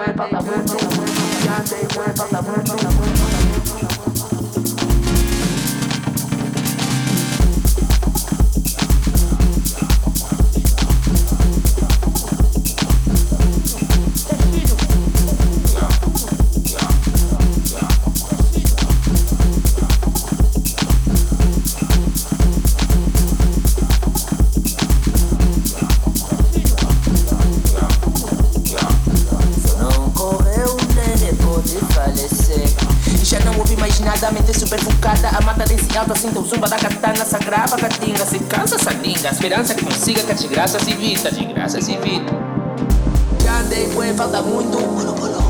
they went mueva, la mueva, grande, mueva, la mueva, la mueva. Levanta, desce alto, assim teu zumba da katana, sagrava catinga, se cansa essa linga, esperança que consiga que de graça se vita, de graça se vita. Já andei, foi, falta muito.